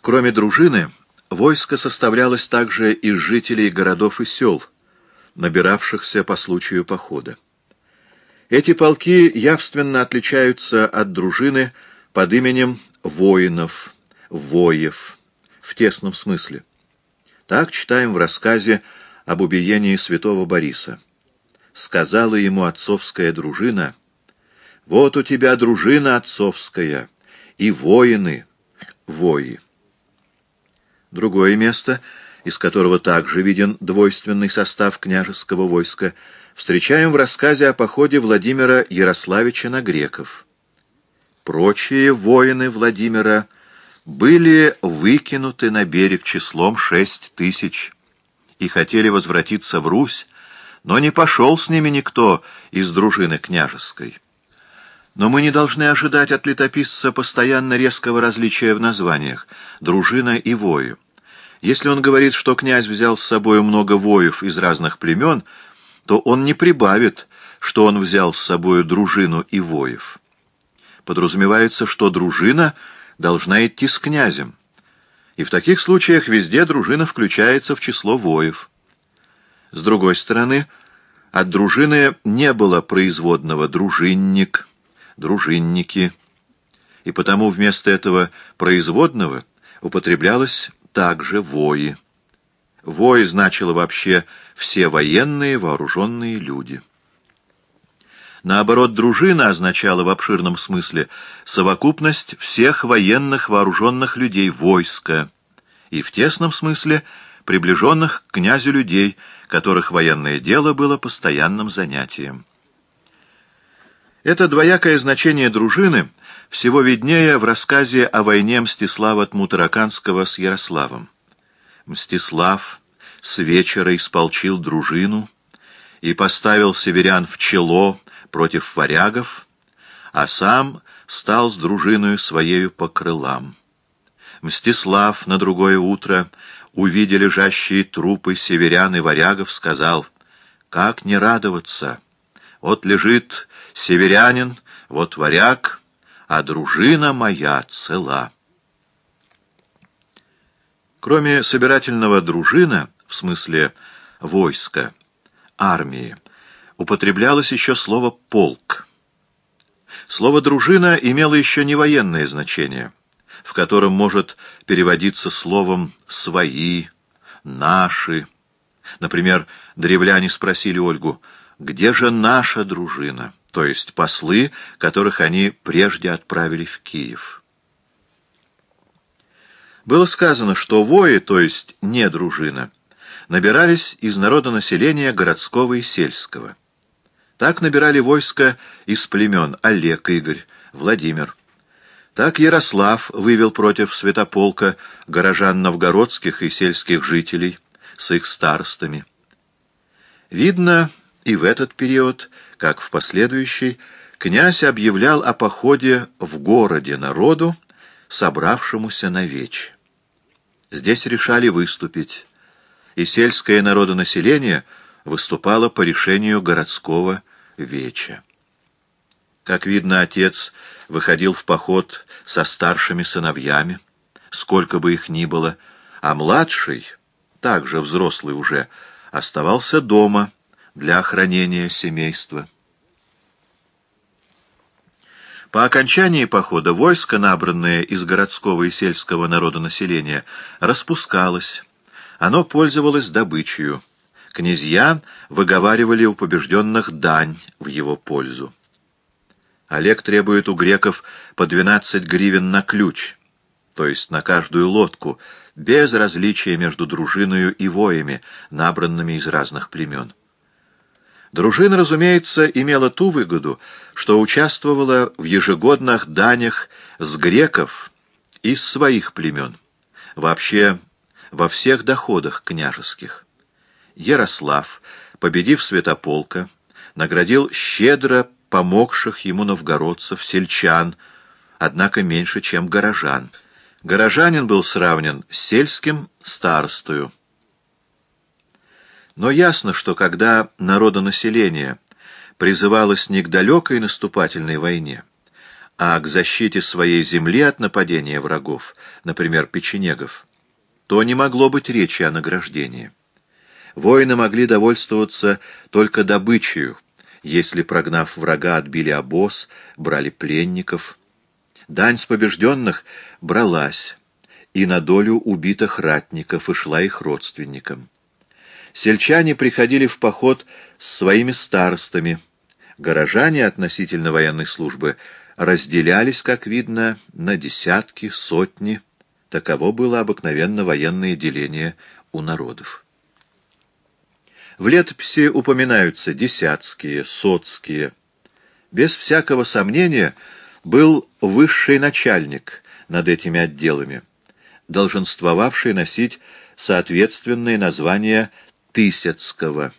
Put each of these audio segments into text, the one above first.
Кроме дружины, войско составлялось также из жителей городов и сел, набиравшихся по случаю похода. Эти полки явственно отличаются от дружины под именем воинов, воев, в тесном смысле. Так читаем в рассказе об убиении святого Бориса. Сказала ему отцовская дружина, «Вот у тебя дружина отцовская, и воины, вои». Другое место, из которого также виден двойственный состав княжеского войска, встречаем в рассказе о походе Владимира Ярославича на греков. Прочие воины Владимира были выкинуты на берег числом шесть тысяч и хотели возвратиться в Русь, но не пошел с ними никто из дружины княжеской. Но мы не должны ожидать от летописца постоянно резкого различия в названиях «дружина» и «вою». Если он говорит, что князь взял с собой много воев из разных племен, то он не прибавит, что он взял с собой дружину и воев. Подразумевается, что дружина должна идти с князем, и в таких случаях везде дружина включается в число воев. С другой стороны, от дружины не было производного «дружинник», дружинники, и потому вместо этого производного употреблялось также вои. Вои значило вообще все военные вооруженные люди. Наоборот, дружина означала в обширном смысле совокупность всех военных вооруженных людей войска, и в тесном смысле приближенных к князю людей, которых военное дело было постоянным занятием. Это двоякое значение дружины всего виднее в рассказе о войне Мстислава Тмутараканского с Ярославом. Мстислав с вечера исполчил дружину и поставил северян в чело против варягов, а сам стал с дружиною своею по крылам. Мстислав на другое утро, увидя лежащие трупы северян и варягов, сказал, «Как не радоваться? Вот лежит Северянин, вот варяг, а дружина моя цела. Кроме собирательного дружина, в смысле войска, армии, употреблялось еще слово «полк». Слово «дружина» имело еще не военное значение, в котором может переводиться словом «свои», «наши». Например, древляне спросили Ольгу, «Где же наша дружина?» То есть послы, которых они прежде отправили в Киев. Было сказано, что вои, то есть не дружина, набирались из народонаселения городского и сельского. Так набирали войско из племен Олег, Игорь, Владимир. Так Ярослав вывел против святополка горожан новгородских и сельских жителей с их старостами. Видно, и в этот период как в последующий, князь объявлял о походе в городе народу, собравшемуся на вече. Здесь решали выступить, и сельское народонаселение выступало по решению городского веча. Как видно, отец выходил в поход со старшими сыновьями, сколько бы их ни было, а младший, также взрослый уже, оставался дома, для охранения семейства. По окончании похода войско, набранное из городского и сельского народонаселения, распускалось. Оно пользовалось добычей. Князья выговаривали у побежденных дань в его пользу. Олег требует у греков по 12 гривен на ключ, то есть на каждую лодку, без различия между дружиною и воями, набранными из разных племен. Дружина, разумеется, имела ту выгоду, что участвовала в ежегодных данях с греков из своих племен, вообще во всех доходах княжеских. Ярослав, победив Святополка, наградил щедро помогших ему новгородцев, сельчан, однако меньше, чем горожан. Горожанин был сравнен с сельским старостою. Но ясно, что когда народонаселение призывалось не к далекой наступательной войне, а к защите своей земли от нападения врагов, например, печенегов, то не могло быть речи о награждении. Воины могли довольствоваться только добычей, если, прогнав врага, отбили обоз, брали пленников. Дань с побежденных бралась и на долю убитых ратников и шла их родственникам. Сельчане приходили в поход с своими старостами. Горожане относительно военной службы разделялись, как видно, на десятки, сотни. Таково было обыкновенно военное деление у народов. В летописи упоминаются десятские, сотские. Без всякого сомнения был высший начальник над этими отделами, долженствовавший носить соответственные названия Тысяцкого.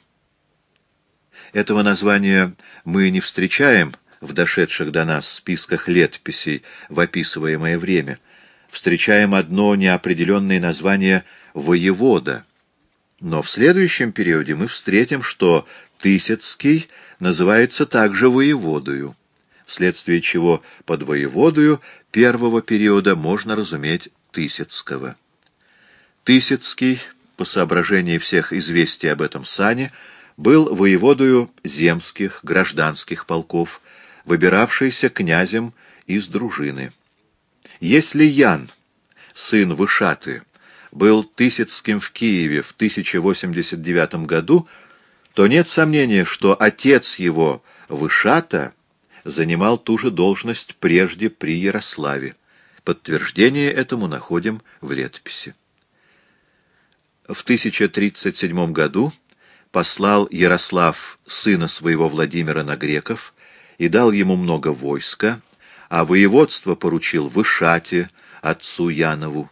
Этого названия мы не встречаем в дошедших до нас списках летописей в описываемое время. Встречаем одно неопределенное название «воевода», но в следующем периоде мы встретим, что Тысяцкий называется также воеводою, вследствие чего под воеводою первого периода можно разуметь Тысяцкого. Тысяцкий, по соображении всех известий об этом сане, был воеводою земских гражданских полков, выбиравшийся князем из дружины. Если Ян, сын Вышаты, был Тысяцким в Киеве в 1089 году, то нет сомнения, что отец его, Вышата, занимал ту же должность прежде при Ярославе. Подтверждение этому находим в летописи. В 1037 году послал Ярослав сына своего Владимира на греков и дал ему много войска, а воеводство поручил Вышате, отцу Янову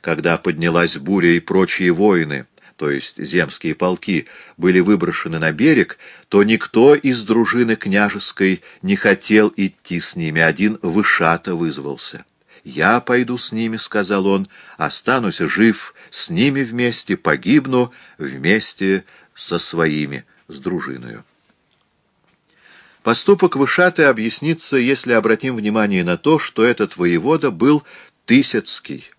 когда поднялась буря и прочие воины, то есть земские полки, были выброшены на берег, то никто из дружины княжеской не хотел идти с ними, один вышато вызвался. «Я пойду с ними», — сказал он, — «останусь жив, с ними вместе погибну, вместе со своими, с дружиною». Поступок Вышаты объяснится, если обратим внимание на то, что этот воевода был Тысяцкий,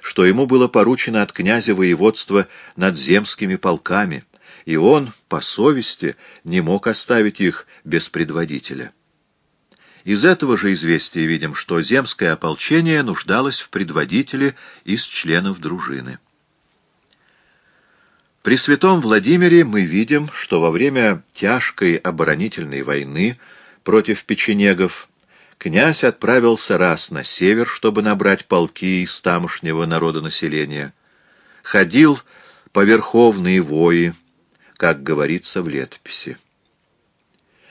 что ему было поручено от князя воеводства над земскими полками, и он, по совести, не мог оставить их без предводителя. Из этого же известия видим, что земское ополчение нуждалось в предводителе из членов дружины. При святом Владимире мы видим, что во время тяжкой оборонительной войны против печенегов князь отправился раз на север, чтобы набрать полки из тамошнего народонаселения. Ходил по верховные вои, как говорится в летописи.